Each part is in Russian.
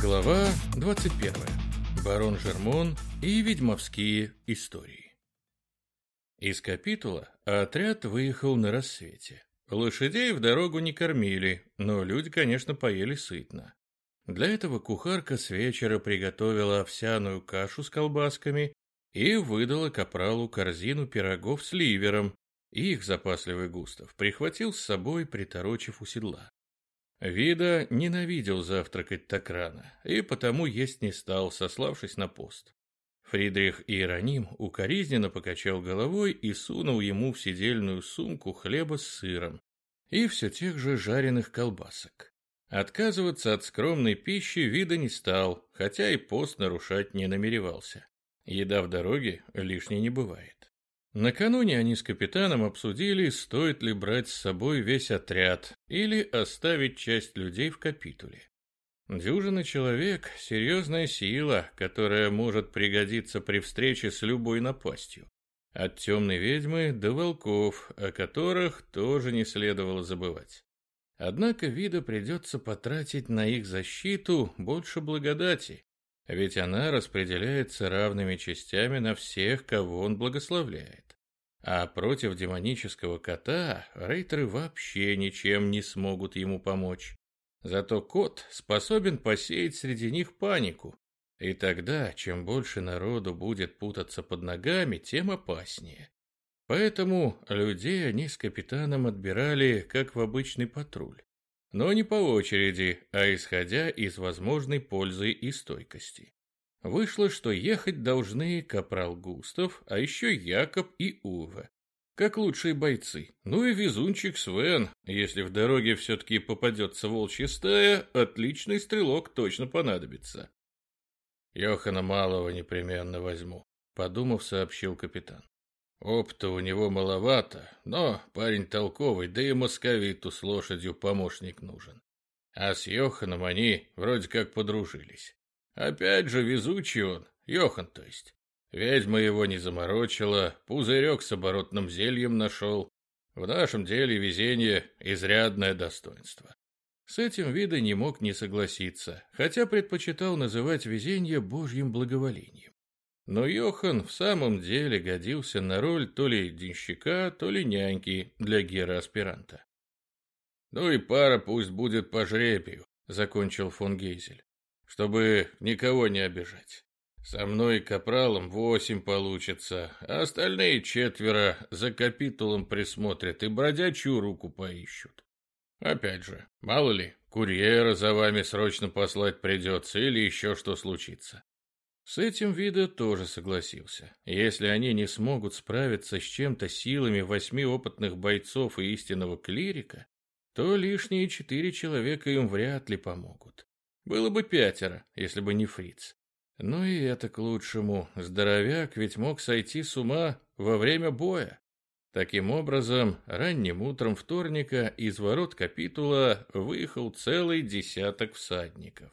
Глава 21. Барон Жермон и ведьмовские истории. Из капитула отряд выехал на рассвете. Лошадей в дорогу не кормили, но люди, конечно, поели сытно. Для этого кухарка с вечера приготовила овсяную кашу с колбасками и выдала капралу корзину пирогов с ливером. Их запасливый Густав прихватил с собой, приторочив у седла. Вида ненавидел завтракать так рано, и потому есть не стал, сославшись на пост. Фридрих Иероним укоризненно покачал головой и сунул ему в сидельную сумку хлеба с сыром и все тех же жареных колбасок. Отказываться от скромной пищи вида не стал, хотя и пост нарушать не намеревался. Еда в дороге лишней не бывает. Накануне они с капитаном обсудили, стоит ли брать с собой весь отряд или оставить часть людей в капитуле. Дюжина человек — серьезная сила, которая может пригодиться при встрече с любой напастью. От темной ведьмы до волков, о которых тоже не следовало забывать. Однако вида придется потратить на их защиту больше благодати, ведь она распределяется равными частями на всех, кого он благословляет. А против демонического кота рейтеры вообще ничем не смогут ему помочь. Зато кот способен посеять среди них панику. И тогда, чем больше народу будет путаться под ногами, тем опаснее. Поэтому людей они с капитаном отбирали, как в обычный патруль но не по очереди, а исходя из возможной пользы и стойкости. Вышло, что ехать должны капрал Густав, а еще Якоб и Ува, как лучшие бойцы. Ну и везунчик Свен, если в дороге все-таки попадется волчья стая, отличный стрелок точно понадобится. Йохана Малого непременно возьму, подумав, сообщил капитан. Опыта у него маловато, но парень толковый, да и московиту с лошадью помощник нужен. А с Йоханом они вроде как подружились. Опять же, везучий он, Йохан, то есть. Ведьма его не заморочила, пузырек с оборотным зельем нашел. В нашем деле везение — изрядное достоинство. С этим вида не мог не согласиться, хотя предпочитал называть везение божьим благоволением. Но Йохан в самом деле годился на роль то ли денщика, то ли няньки для гера-аспиранта. «Ну и пара пусть будет по жребию», — закончил фон Гейзель, «чтобы никого не обижать. Со мной и капралом восемь получится, а остальные четверо за капитулом присмотрят и бродячую руку поищут. Опять же, мало ли, курьера за вами срочно послать придется или еще что случится. С этим Вида тоже согласился. Если они не смогут справиться с чем-то силами восьми опытных бойцов и истинного клирика, то лишние четыре человека им вряд ли помогут. Было бы пятеро, если бы не фриц. Но и это к лучшему. Здоровяк ведь мог сойти с ума во время боя. Таким образом, ранним утром вторника из ворот капитула выехал целый десяток всадников.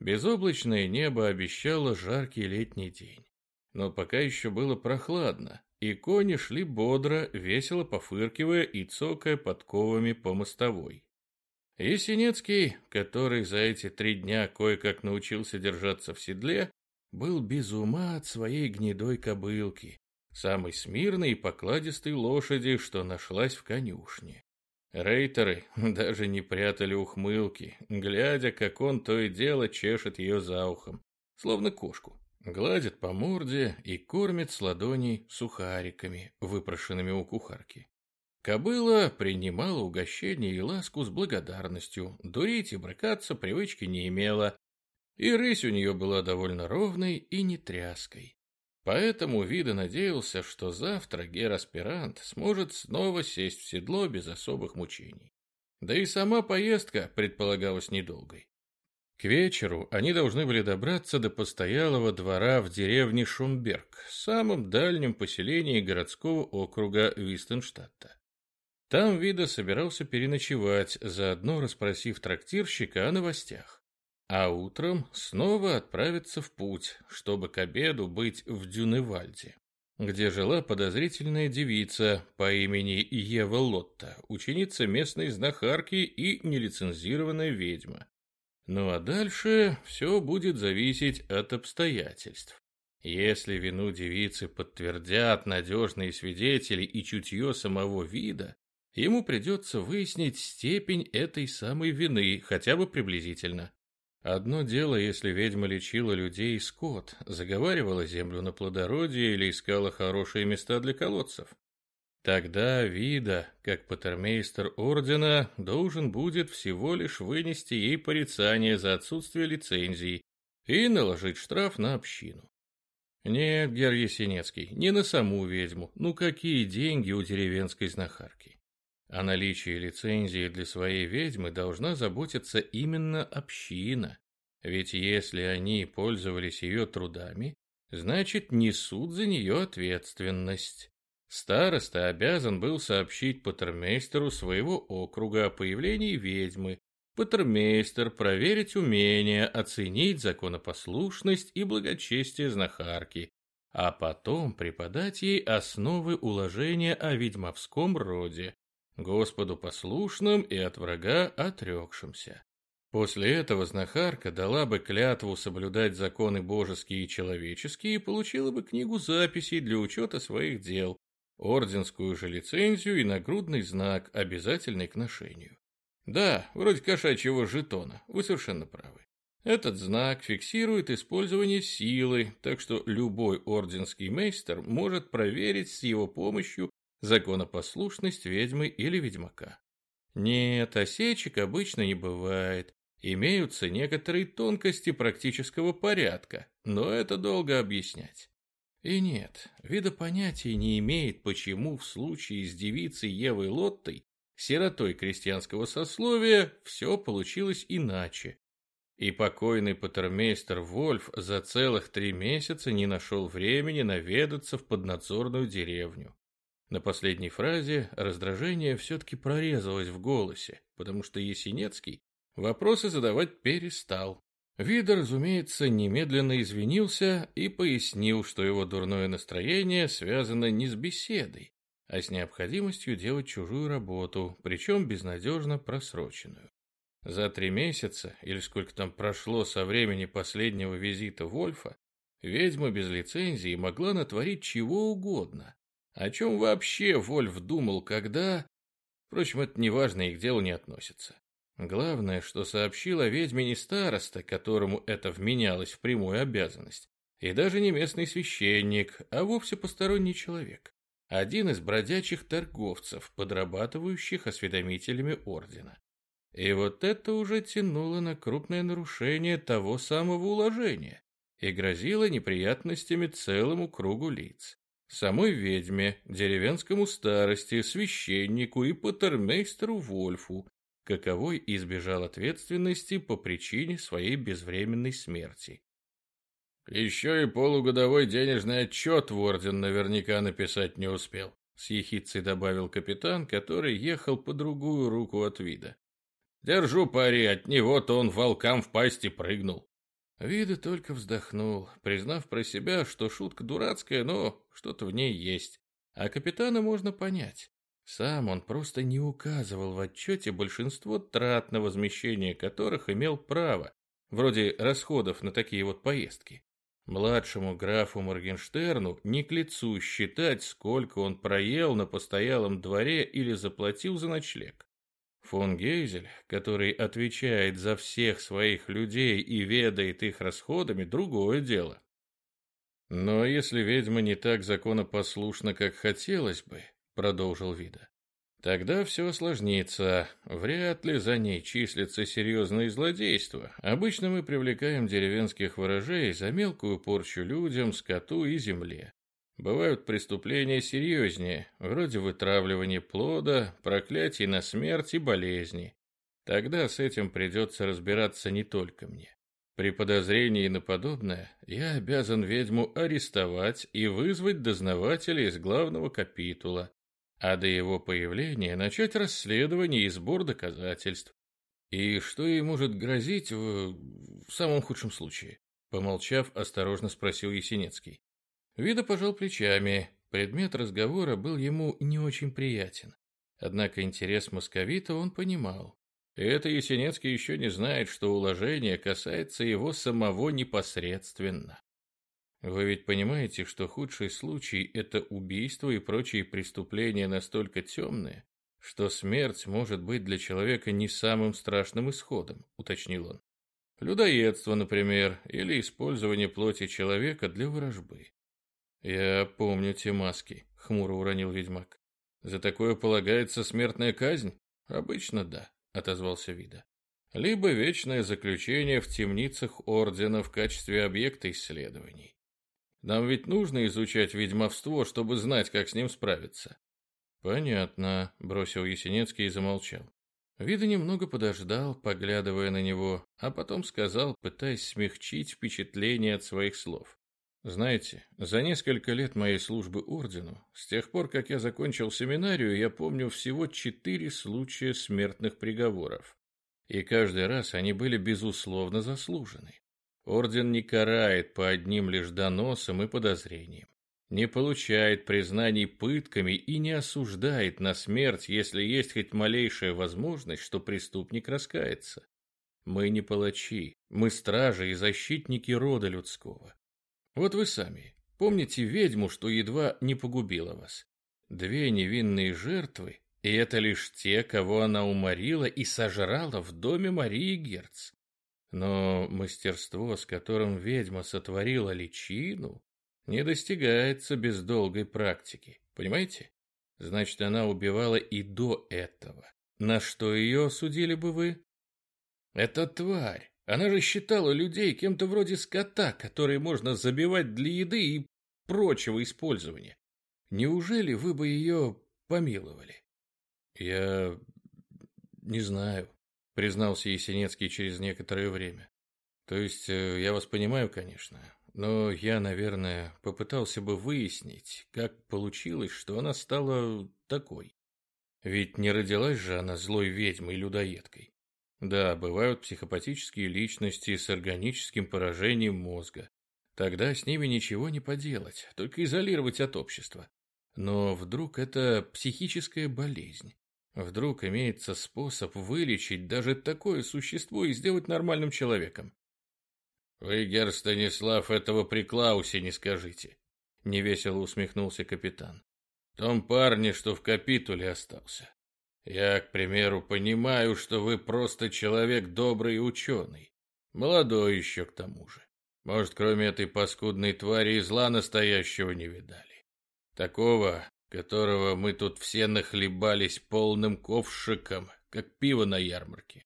Безоблачное небо обещало жаркий летний день. Но пока еще было прохладно, и кони шли бодро, весело пофыркивая и цокая подковами по мостовой. Есенецкий, который за эти три дня кое-как научился держаться в седле, был без ума от своей гнедой кобылки, самой смирной и покладистой лошади, что нашлась в конюшне. Рейтеры даже не прятали ухмылки, глядя, как он то и дело чешет ее за ухом, словно кошку. Гладит по морде и кормит с ладоней сухариками, выпрошенными у кухарки. Кобыла принимала угощение и ласку с благодарностью, дурить и брыкаться привычки не имела, и рысь у нее была довольно ровной и не тряской. Поэтому Вида надеялся, что завтра гер-аспирант сможет снова сесть в седло без особых мучений. Да и сама поездка предполагалась недолгой. К вечеру они должны были добраться до постоялого двора в деревне Шумберг, самом дальнем поселении городского округа Вистенштадта. Там Вида собирался переночевать, заодно расспросив трактирщика о новостях а утром снова отправиться в путь, чтобы к обеду быть в Дюневальде, где жила подозрительная девица по имени Ева Лотта, ученица местной знахарки и нелицензированная ведьма. Ну а дальше все будет зависеть от обстоятельств. Если вину девицы подтвердят надежные свидетели и чутье самого вида, ему придется выяснить степень этой самой вины, хотя бы приблизительно. Одно дело, если ведьма лечила людей и скот, заговаривала землю на плодородие или искала хорошие места для колодцев. Тогда Вида, как патермейстер ордена, должен будет всего лишь вынести ей порицание за отсутствие лицензии и наложить штраф на общину. Нет, Гер Есенецкий, не на саму ведьму, ну какие деньги у деревенской знахарки. О наличии лицензии для своей ведьмы должна заботиться именно община, ведь если они пользовались ее трудами, значит несут за нее ответственность. Староста обязан был сообщить патермейстеру своего округа о появлении ведьмы, патермейстер проверить умение, оценить законопослушность и благочестие знахарки, а потом преподать ей основы уложения о ведьмовском роде, Господу послушным и от врага отрекшимся. После этого знахарка дала бы клятву соблюдать законы божеские и человеческие и получила бы книгу записей для учета своих дел, орденскую же лицензию и нагрудный знак, обязательный к ношению. Да, вроде кошачьего жетона, вы совершенно правы. Этот знак фиксирует использование силы, так что любой орденский мейстер может проверить с его помощью законопослушность ведьмы или ведьмака. Нет, осечек обычно не бывает. Имеются некоторые тонкости практического порядка, но это долго объяснять. И нет, вида понятия не имеет, почему в случае с девицей Евой Лоттой, сиротой крестьянского сословия, все получилось иначе. И покойный патермейстер Вольф за целых три месяца не нашел времени наведаться в поднадзорную деревню. На последней фразе раздражение все-таки прорезалось в голосе, потому что Есенецкий вопросы задавать перестал. Вида, разумеется, немедленно извинился и пояснил, что его дурное настроение связано не с беседой, а с необходимостью делать чужую работу, причем безнадежно просроченную. За три месяца, или сколько там прошло со времени последнего визита Вольфа, ведьма без лицензии могла натворить чего угодно. О чем вообще Вольф думал, когда... Впрочем, это неважно и к делу не относится. Главное, что сообщила ведьме не староста, которому это вменялось в прямую обязанность, и даже не местный священник, а вовсе посторонний человек. Один из бродячих торговцев, подрабатывающих осведомителями ордена. И вот это уже тянуло на крупное нарушение того самого уложения и грозило неприятностями целому кругу лиц. Самой ведьме, деревенскому старости, священнику и патермейстеру Вольфу, каковой избежал ответственности по причине своей безвременной смерти. Еще и полугодовой денежный отчет в орден наверняка написать не успел, с ехицей добавил капитан, который ехал по другую руку от вида. Держу пари, от него-то он волкам в пасти прыгнул. Вида только вздохнул, признав про себя, что шутка дурацкая, но что-то в ней есть. А капитана можно понять. Сам он просто не указывал в отчете большинство трат на возмещение которых имел право, вроде расходов на такие вот поездки. Младшему графу Моргенштерну не к лицу считать, сколько он проел на постоялом дворе или заплатил за ночлег. Фон Гейзель, который отвечает за всех своих людей и ведает их расходами, другое дело. Но если ведьма не так законопослушна, как хотелось бы, продолжил Вида. Тогда все осложнится. Вряд ли за ней числятся серьезные злодейства. Обычно мы привлекаем деревенских ворожей за мелкую порчу людям, скоту и земле. Бывают преступления серьезнее, вроде вытравливания плода, проклятий на смерть и болезни. Тогда с этим придется разбираться не только мне. При подозрении на подобное я обязан ведьму арестовать и вызвать дознавателя из главного капитула, а до его появления начать расследование и сбор доказательств. И что ей может грозить в, в самом худшем случае? Помолчав, осторожно спросил Есенецкий. Вида пожал плечами. Предмет разговора был ему не очень приятен. Однако интерес московита он понимал. Это Есенинский еще не знает, что уложение касается его самого непосредственно. Вы ведь понимаете, что худший случай – это убийство и прочие преступления настолько темные, что смерть может быть для человека не самым страшным исходом, уточнил он. Людоедство, например, или использование плоти человека для ворожбы. Я помню те маски, хмуро уронил ведьмак. За такое полагается смертная казнь? Обычно да, отозвался Вида. Либо вечное заключение в темницах ордена в качестве объекта исследований. Нам ведь нужно изучать ведьмовство, чтобы знать, как с ним справиться. Понятно, бросил Есенинский и замолчал. Вида немного подождал, поглядывая на него, а потом сказал, пытаясь смягчить впечатление от своих слов. Знаете, за несколько лет моей службы ордену, с тех пор, как я закончил семинарию, я помню всего четыре случая смертных приговоров. И каждый раз они были безусловно заслужены. Орден не карает по одним лишь доносам и подозрениям, не получает признаний пытками и не осуждает на смерть, если есть хоть малейшая возможность, что преступник раскается. Мы не палачи, мы стражи и защитники рода людского. Вот вы сами помните ведьму, что едва не погубила вас? Две невинные жертвы, и это лишь те, кого она уморила и сожрала в доме Марии Герц. Но мастерство, с которым ведьма сотворила личину, не достигается без долгой практики. Понимаете? Значит, она убивала и до этого. На что ее осудили бы вы? Это тварь. Она же считала людей кем-то вроде скота, который можно забивать для еды и прочего использования. Неужели вы бы ее помиловали? Я не знаю признался Есенинский через некоторое время. То есть э, я вас понимаю, конечно, но я, наверное, попытался бы выяснить, как получилось, что она стала такой. Ведь не родилась же она злой ведьмой-людоедкой. Да, бывают психопатические личности с органическим поражением мозга. Тогда с ними ничего не поделать, только изолировать от общества. Но вдруг это психическая болезнь, Вдруг имеется способ вылечить даже такое существо и сделать нормальным человеком. «Вы, гер Станислав, этого при Клаусе не скажите», — невесело усмехнулся капитан. «Том парне, что в капитуле остался. Я, к примеру, понимаю, что вы просто человек добрый и ученый. Молодой еще к тому же. Может, кроме этой паскудной твари и зла настоящего не видали. Такого которого мы тут все нахлебались полным ковшиком, как пиво на ярмарке.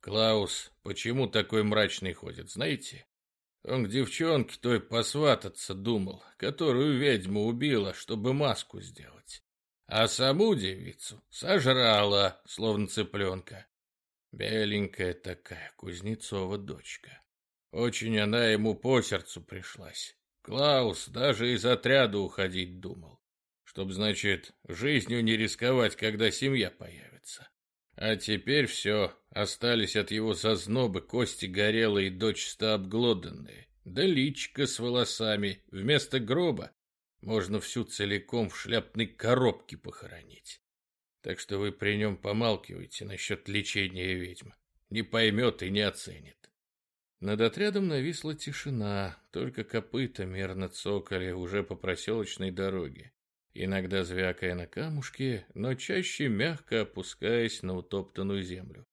Клаус почему такой мрачный ходит, знаете? Он к девчонке той посвататься думал, которую ведьма убила, чтобы маску сделать. А саму девицу сожрала, словно цыпленка. Беленькая такая Кузнецова дочка. Очень она ему по сердцу пришлась. Клаус даже из отряда уходить думал чтоб, значит, жизнью не рисковать, когда семья появится. А теперь все, остались от его зазнобы кости горелые дочисто обглоданные, да личка с волосами, вместо гроба можно всю целиком в шляпной коробке похоронить. Так что вы при нем помалкивайте насчет лечения ведьм. Не поймет и не оценит. Над отрядом нависла тишина, только копыта мерно цокали уже по проселочной дороге иногда звякая на камушке, но чаще мягко опускаясь на утоптанную землю.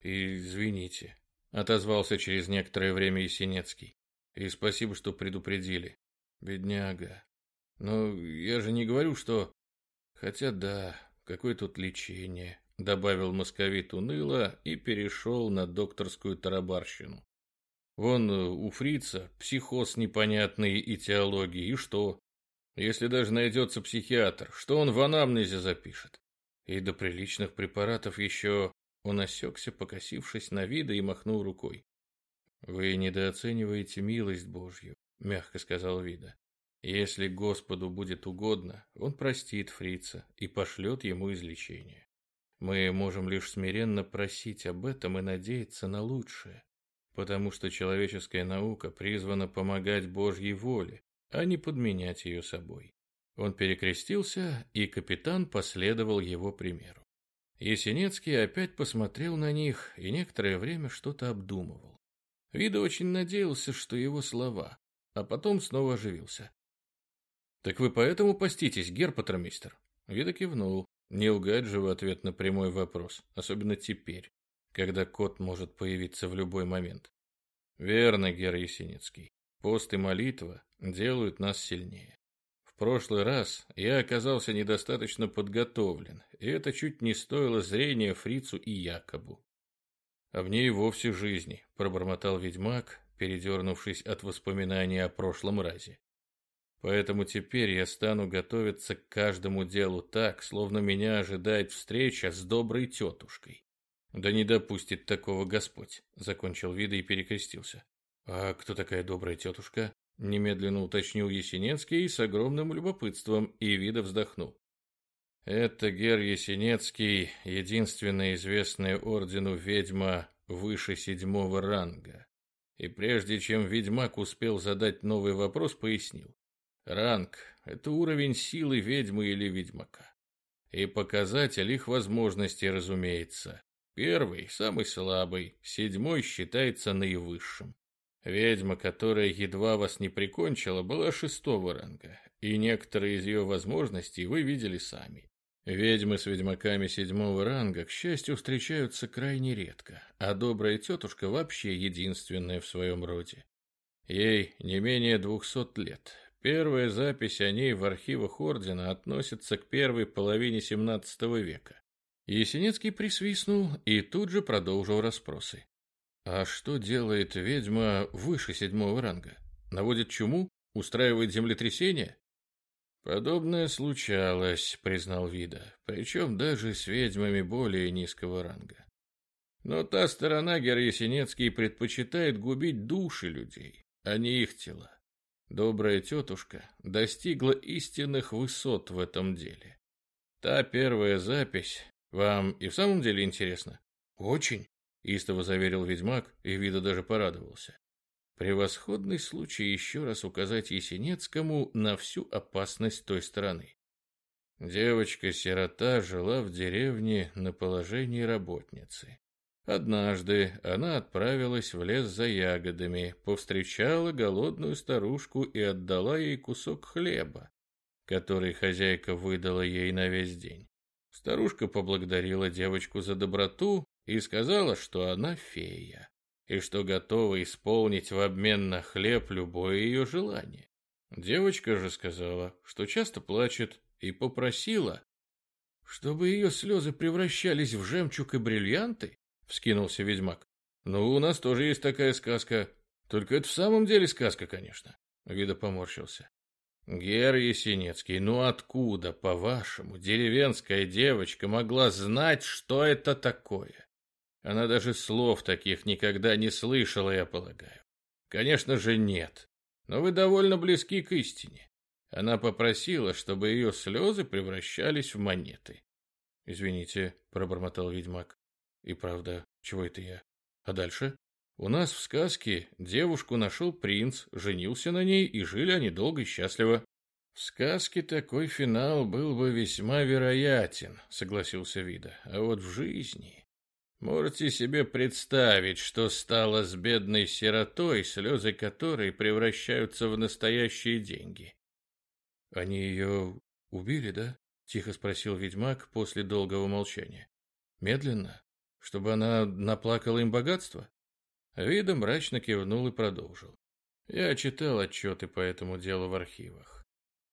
«Извините», — отозвался через некоторое время Есенецкий. «И спасибо, что предупредили. Бедняга. Но я же не говорю, что... Хотя да, какое тут лечение», — добавил московит уныло и перешел на докторскую тарабарщину. «Вон у фрица психоз непонятный и теологии, и что? Если даже найдется психиатр, что он в анамнезе запишет? И до приличных препаратов еще... Он осекся, покосившись на вида и махнул рукой. «Вы недооцениваете милость Божью», — мягко сказал Вида. «Если Господу будет угодно, Он простит фрица и пошлет ему излечение. Мы можем лишь смиренно просить об этом и надеяться на лучшее, потому что человеческая наука призвана помогать Божьей воле, а не подменять ее собой. Он перекрестился, и капитан последовал его примеру. Есенинский опять посмотрел на них и некоторое время что-то обдумывал. Вида очень надеялся, что его слова, а потом снова оживился. «Так вы поэтому поститесь, герпатромистер?» Вида кивнул. Не лгать же в ответ на прямой вопрос, особенно теперь, когда кот может появиться в любой момент. Верно, Гер Есеницкий. Пост и молитва делают нас сильнее. В прошлый раз я оказался недостаточно подготовлен, и это чуть не стоило зрения фрицу и Якобу. А мне и вовсе жизни, пробормотал ведьмак, передернувшись от воспоминаний о прошлом разе. Поэтому теперь я стану готовиться к каждому делу так, словно меня ожидает встреча с доброй тетушкой. Да не допустит такого Господь, закончил вида и перекрестился. А кто такая добрая тетушка? Немедленно уточнил Есенинский с огромным любопытством, и вида вздохнул. Это Гер Есенинский, единственная известная ордену ведьма выше седьмого ранга. И прежде чем ведьмак успел задать новый вопрос, пояснил. Ранг – это уровень силы ведьмы или ведьмака. И показатель их возможностей, разумеется. Первый – самый слабый, седьмой считается наивысшим. Ведьма, которая едва вас не прикончила, была шестого ранга, и некоторые из ее возможностей вы видели сами. Ведьмы с ведьмаками седьмого ранга, к счастью, встречаются крайне редко, а добрая тетушка вообще единственная в своем роде. Ей не менее двухсот лет, Первая запись о ней в архивах ордена относится к первой половине XVII века. Есенинский присвистнул и тут же продолжил расспросы. А что делает ведьма выше седьмого ранга? Наводит чуму? Устраивает землетрясение? Подобное случалось, признал Вида, причем даже с ведьмами более низкого ранга. Но та сторона Гер Есенинский предпочитает губить души людей, а не их тела. Добрая тетушка достигла истинных высот в этом деле. Та первая запись вам и в самом деле интересна? Очень, истово заверил ведьмак, и вида даже порадовался. Превосходный случай еще раз указать Есенецкому на всю опасность той стороны. Девочка-сирота жила в деревне на положении работницы. Однажды она отправилась в лес за ягодами, повстречала голодную старушку и отдала ей кусок хлеба, который хозяйка выдала ей на весь день. Старушка поблагодарила девочку за доброту и сказала, что она фея, и что готова исполнить в обмен на хлеб любое ее желание. Девочка же сказала, что часто плачет, и попросила, чтобы ее слезы превращались в жемчуг и бриллианты, вскинулся ведьмак. Ну, у нас тоже есть такая сказка. Только это в самом деле сказка, конечно. Вида поморщился. Гер Есенецкий, ну откуда, по-вашему, деревенская девочка могла знать, что это такое? Она даже слов таких никогда не слышала, я полагаю. Конечно же, нет. Но вы довольно близки к истине. Она попросила, чтобы ее слезы превращались в монеты. «Извините», — пробормотал ведьмак. И правда, чего это я? А дальше? У нас в сказке девушку нашел принц, женился на ней, и жили они долго и счастливо. В сказке такой финал был бы весьма вероятен, согласился Вида. А вот в жизни... Можете себе представить, что стало с бедной сиротой, слезы которой превращаются в настоящие деньги. Они ее убили, да? Тихо спросил ведьмак после долгого молчания. Медленно, чтобы она наплакала им богатство? Вида мрачно кивнул и продолжил. Я читал отчеты по этому делу в архивах.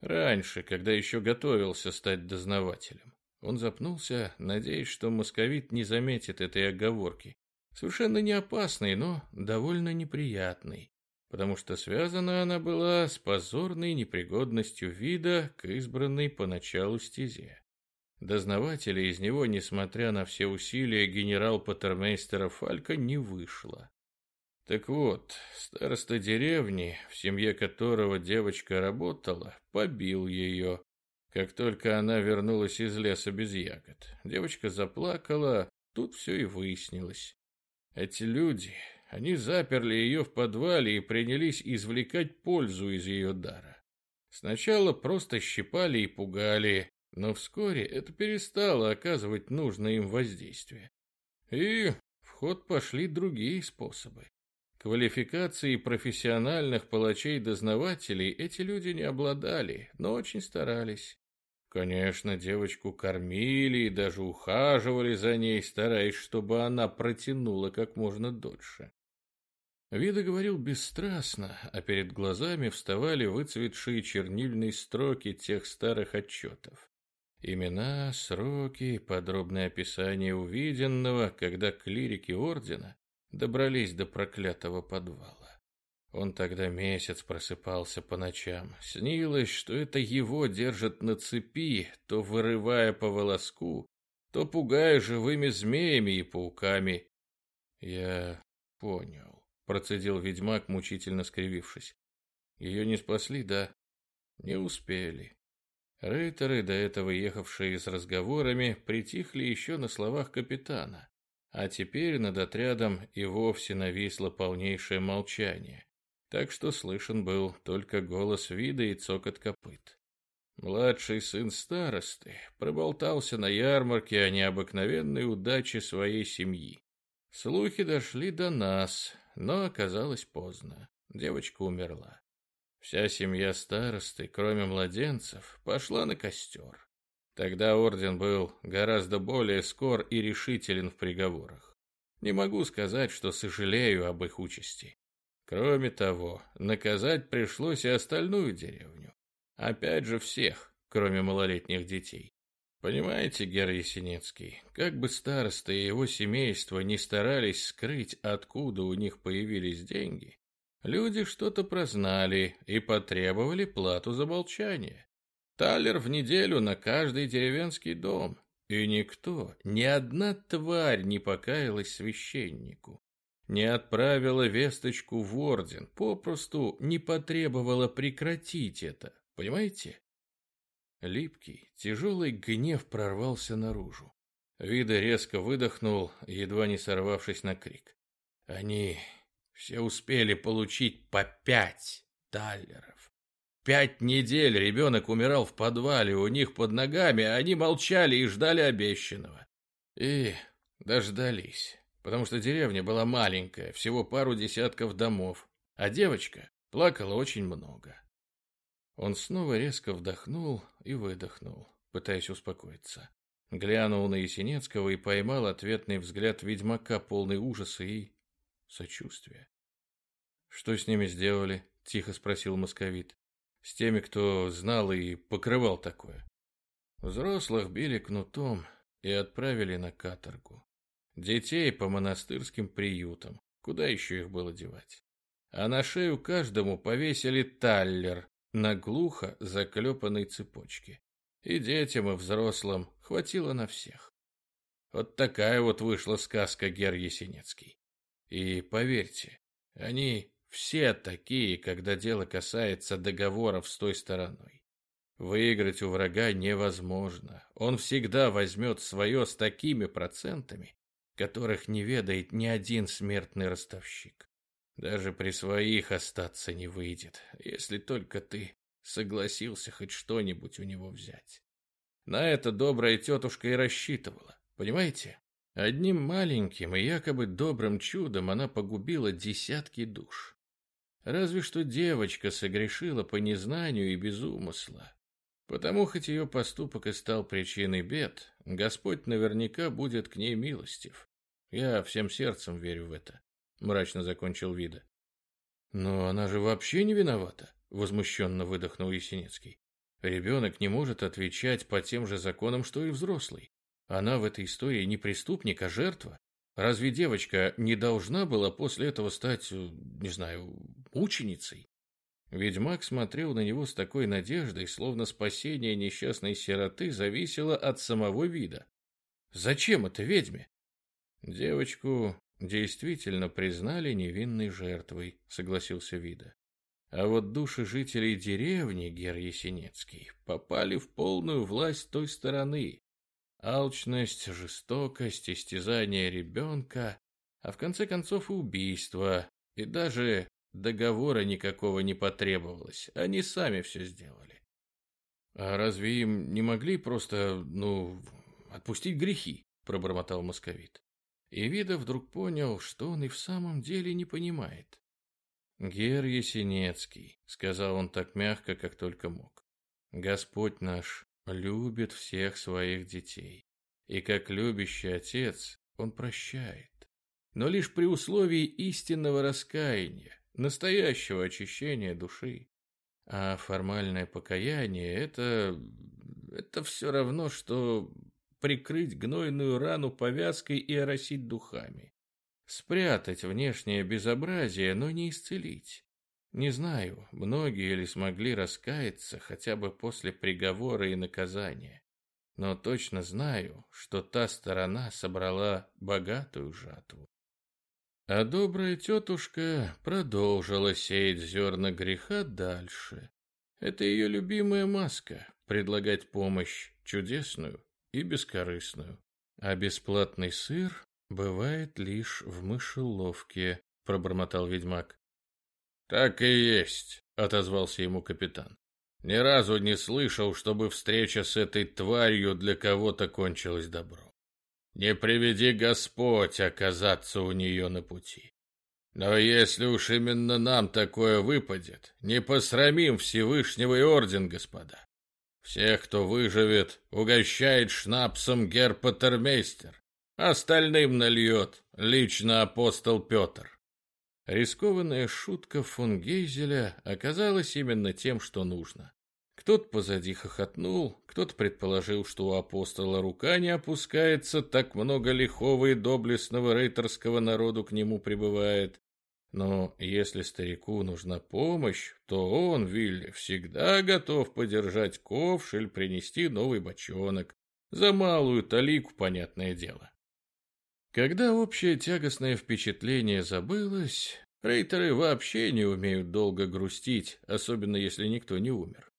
Раньше, когда еще готовился стать дознавателем. Он запнулся, надеясь, что московит не заметит этой оговорки. Совершенно не опасной, но довольно неприятной, потому что связана она была с позорной непригодностью вида к избранной поначалу стезе. Дознавателя из него, несмотря на все усилия генерал-патермейстера Фалька, не вышло. Так вот, староста деревни, в семье которого девочка работала, побил ее. Как только она вернулась из леса без ягод, девочка заплакала, тут все и выяснилось. Эти люди, они заперли ее в подвале и принялись извлекать пользу из ее дара. Сначала просто щипали и пугали, но вскоре это перестало оказывать нужное им воздействие. И в ход пошли другие способы. Квалификации профессиональных палачей-дознавателей эти люди не обладали, но очень старались. Конечно, девочку кормили и даже ухаживали за ней, стараясь, чтобы она протянула как можно дольше. Вида говорил бесстрастно, а перед глазами вставали выцветшие чернильные строки тех старых отчетов. Имена, сроки, подробное описание увиденного, когда клирики ордена добрались до проклятого подвала. Он тогда месяц просыпался по ночам. Снилось, что это его держат на цепи, то вырывая по волоску, то пугая живыми змеями и пауками. Я понял, процедил ведьмак, мучительно скривившись. Ее не спасли, да? Не успели. Рейтеры, до этого ехавшие с разговорами, притихли еще на словах капитана, а теперь над отрядом и вовсе нависло полнейшее молчание, так что слышен был только голос вида и цокот копыт. Младший сын старосты проболтался на ярмарке о необыкновенной удаче своей семьи. Слухи дошли до нас, но оказалось поздно. Девочка умерла. Вся семья старосты, кроме младенцев, пошла на костер. Тогда орден был гораздо более скор и решителен в приговорах. Не могу сказать, что сожалею об их участи. Кроме того, наказать пришлось и остальную деревню. Опять же всех, кроме малолетних детей. Понимаете, Гер Есенинский, как бы староста и его семейство не старались скрыть, откуда у них появились деньги, Люди что-то прознали и потребовали плату за молчание. Талер в неделю на каждый деревенский дом. И никто, ни одна тварь не покаялась священнику, не отправила весточку в орден, попросту не потребовала прекратить это. Понимаете? Липкий, тяжелый гнев прорвался наружу. Вида резко выдохнул, едва не сорвавшись на крик. Они все успели получить по пять таллеров. Пять недель ребенок умирал в подвале у них под ногами, а они молчали и ждали обещанного. И дождались, потому что деревня была маленькая, всего пару десятков домов, а девочка плакала очень много. Он снова резко вдохнул и выдохнул, пытаясь успокоиться. Глянул на Есенинского и поймал ответный взгляд ведьмака, полный ужаса и сочувствия. «Что с ними сделали?» — тихо спросил московит. «С теми, кто знал и покрывал такое». Взрослых били кнутом и отправили на каторгу. Детей по монастырским приютам. Куда еще их было девать? А на шею каждому повесили таллер на глухо заклепанной цепочке. И детям, и взрослым хватило на всех. Вот такая вот вышла сказка Гер Есенинский. И поверьте, они все такие, когда дело касается договоров с той стороной. Выиграть у врага невозможно. Он всегда возьмет свое с такими процентами, которых не ведает ни один смертный ростовщик. Даже при своих остаться не выйдет, если только ты согласился хоть что-нибудь у него взять. На это добрая тетушка и рассчитывала, понимаете? Одним маленьким и якобы добрым чудом она погубила десятки душ. Разве что девочка согрешила по незнанию и без умысла. Потому хоть ее поступок и стал причиной бед, Господь наверняка будет к ней милостив. Я всем сердцем верю в это, — мрачно закончил Вида. Но она же вообще не виновата, — возмущенно выдохнул Есенинский. Ребенок не может отвечать по тем же законам, что и взрослый. Она в этой истории не преступник, а жертва. Разве девочка не должна была после этого стать, э, не знаю, ученицей? Ведьмак смотрел на него с такой надеждой, словно спасение несчастной сироты зависело от самого вида. Зачем это ведьме? Девочку действительно признали невинной жертвой, согласился Вида. А вот души жителей деревни, Гер Есенинский, попали в полную власть той стороны, Алчность, жестокость, истязание ребенка, а в конце концов и убийство, и даже договора никакого не потребовалось, они сами все сделали. А разве им не могли просто, ну, отпустить грехи? Пробормотал московит. И Вида вдруг понял, что он и в самом деле не понимает. «Гер Есенецкий», — сказал он так мягко, как только мог, — «Господь наш любит всех своих детей, и как любящий отец он прощает, но лишь при условии истинного раскаяния, настоящего очищения души. А формальное покаяние — это... это все равно, что прикрыть гнойную рану повязкой и оросить духами. Спрятать внешнее безобразие, но не исцелить. Не знаю, многие ли смогли раскаяться хотя бы после приговора и наказания. Но точно знаю, что та сторона собрала богатую жатву. А добрая тетушка продолжила сеять зерна греха дальше. Это ее любимая маска — предлагать помощь чудесную и бескорыстную. А бесплатный сыр «Бывает лишь в мышеловке», — пробормотал ведьмак. «Так и есть», — отозвался ему капитан. «Ни разу не слышал, чтобы встреча с этой тварью для кого-то кончилась добро. Не приведи Господь оказаться у нее на пути. Но если уж именно нам такое выпадет, не посрамим Всевышнего и Орден, господа. Всех, кто выживет, угощает шнапсом герпатермейстер. Остальным нальет лично апостол Петр. Рискованная шутка фон Гейзеля оказалась именно тем, что нужно. Кто-то позади хохотнул, кто-то предположил, что у апостола рука не опускается, так много лихого и доблестного рейтерского народу к нему прибывает. Но если старику нужна помощь, то он, Вилли, всегда готов подержать ковш или принести новый бочонок. За малую талику, понятное дело. Когда общее тягостное впечатление забылось, рейтеры вообще не умеют долго грустить, особенно если никто не умер.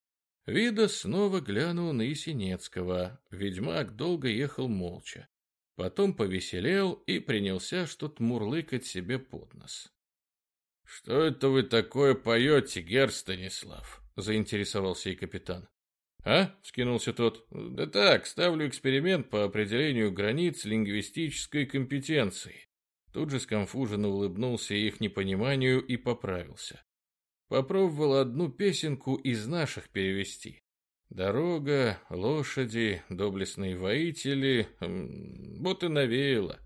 Вида снова глянул на Есенецкого. Ведьмак долго ехал молча. Потом повеселел и принялся что-то мурлыкать себе под нос. — Что это вы такое поете, гер Станислав? — заинтересовался и капитан. «А?» — скинулся тот. «Да так, ставлю эксперимент по определению границ лингвистической компетенции». Тут же сконфуженно улыбнулся их непониманию и поправился. Попробовал одну песенку из наших перевести. Дорога, лошади, доблестные воители, вот и навеяло.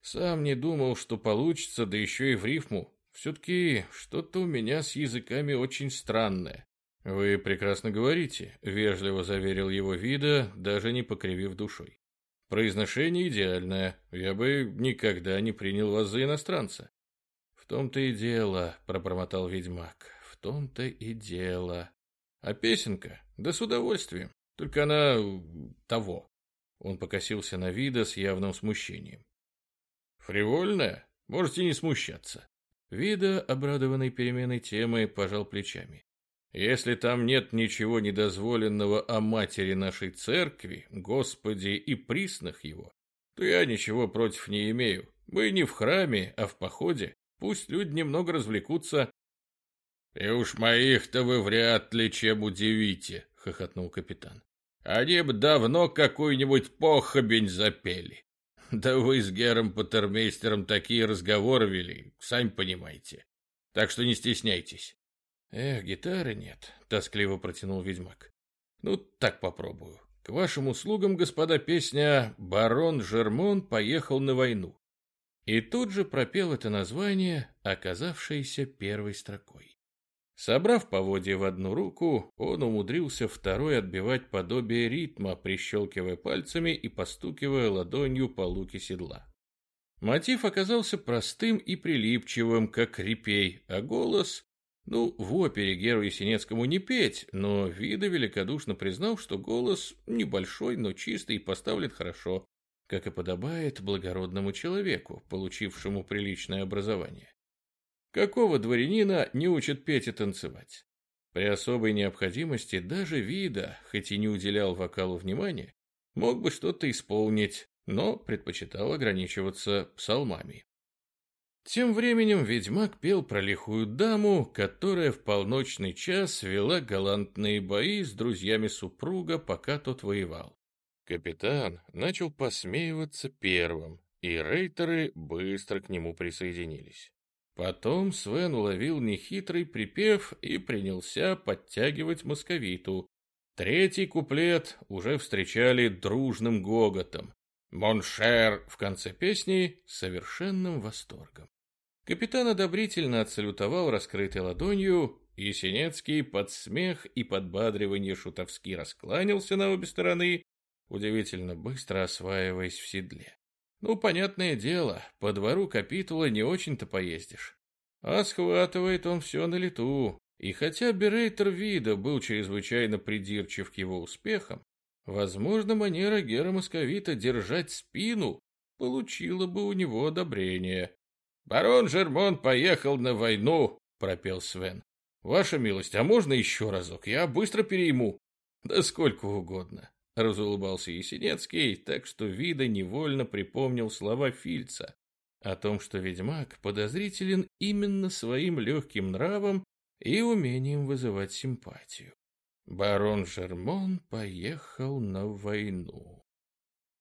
Сам не думал, что получится, да еще и в рифму. Все-таки что-то у меня с языками очень странное. «Вы прекрасно говорите», — вежливо заверил его вида, даже не покривив душой. «Произношение идеальное. Я бы никогда не принял вас за иностранца». «В том-то и дело», — пробормотал ведьмак. «В том-то и дело. А песенка? Да с удовольствием. Только она... того». Он покосился на вида с явным смущением. «Фривольная? Можете не смущаться». Вида, обрадованный переменой темы, пожал плечами. Если там нет ничего недозволенного о матери нашей церкви, Господи и приснах его, то я ничего против не имею. Мы не в храме, а в походе. Пусть люди немного развлекутся. — И уж моих-то вы вряд ли чем удивите, — хохотнул капитан. — Они б давно какую-нибудь похобень запели. Да вы с Гером Патермейстером такие разговоры вели, сами понимаете. Так что не стесняйтесь. «Эх, гитары нет», — тоскливо протянул ведьмак. «Ну, так попробую. К вашим услугам, господа, песня «Барон Жермон поехал на войну». И тут же пропел это название, оказавшееся первой строкой. Собрав поводья в одну руку, он умудрился второй отбивать подобие ритма, прищелкивая пальцами и постукивая ладонью по луке седла. Мотив оказался простым и прилипчивым, как репей, а голос ну, в опере Геру Есенецкому не петь, но Вида великодушно признал, что голос небольшой, но чистый и поставлен хорошо, как и подобает благородному человеку, получившему приличное образование. Какого дворянина не учат петь и танцевать? При особой необходимости даже Вида, хоть и не уделял вокалу внимания, мог бы что-то исполнить, но предпочитал ограничиваться псалмами. Тем временем ведьмак пел про лихую даму, которая в полночный час вела галантные бои с друзьями супруга, пока тот воевал. Капитан начал посмеиваться первым, и рейтеры быстро к нему присоединились. Потом Свен уловил нехитрый припев и принялся подтягивать московиту. Третий куплет уже встречали дружным гоготом. «Моншер» в конце песни совершенным восторгом. Капитан одобрительно отсалютовал раскрытой ладонью, и Синецкий под смех и подбадривание шутовски раскланялся на обе стороны, удивительно быстро осваиваясь в седле. Ну, понятное дело, по двору капитула не очень-то поездишь. А схватывает он все на лету, и хотя Берейтер Вида был чрезвычайно придирчив к его успехам, возможно, манера Гера Московита держать спину получила бы у него одобрение. «Барон Жермон поехал на войну», — пропел Свен. «Ваша милость, а можно еще разок? Я быстро перейму». «Да сколько угодно», — разулыбался Есенецкий, так что Вида невольно припомнил слова Фильца о том, что ведьмак подозрителен именно своим легким нравом и умением вызывать симпатию. Барон Жермон поехал на войну.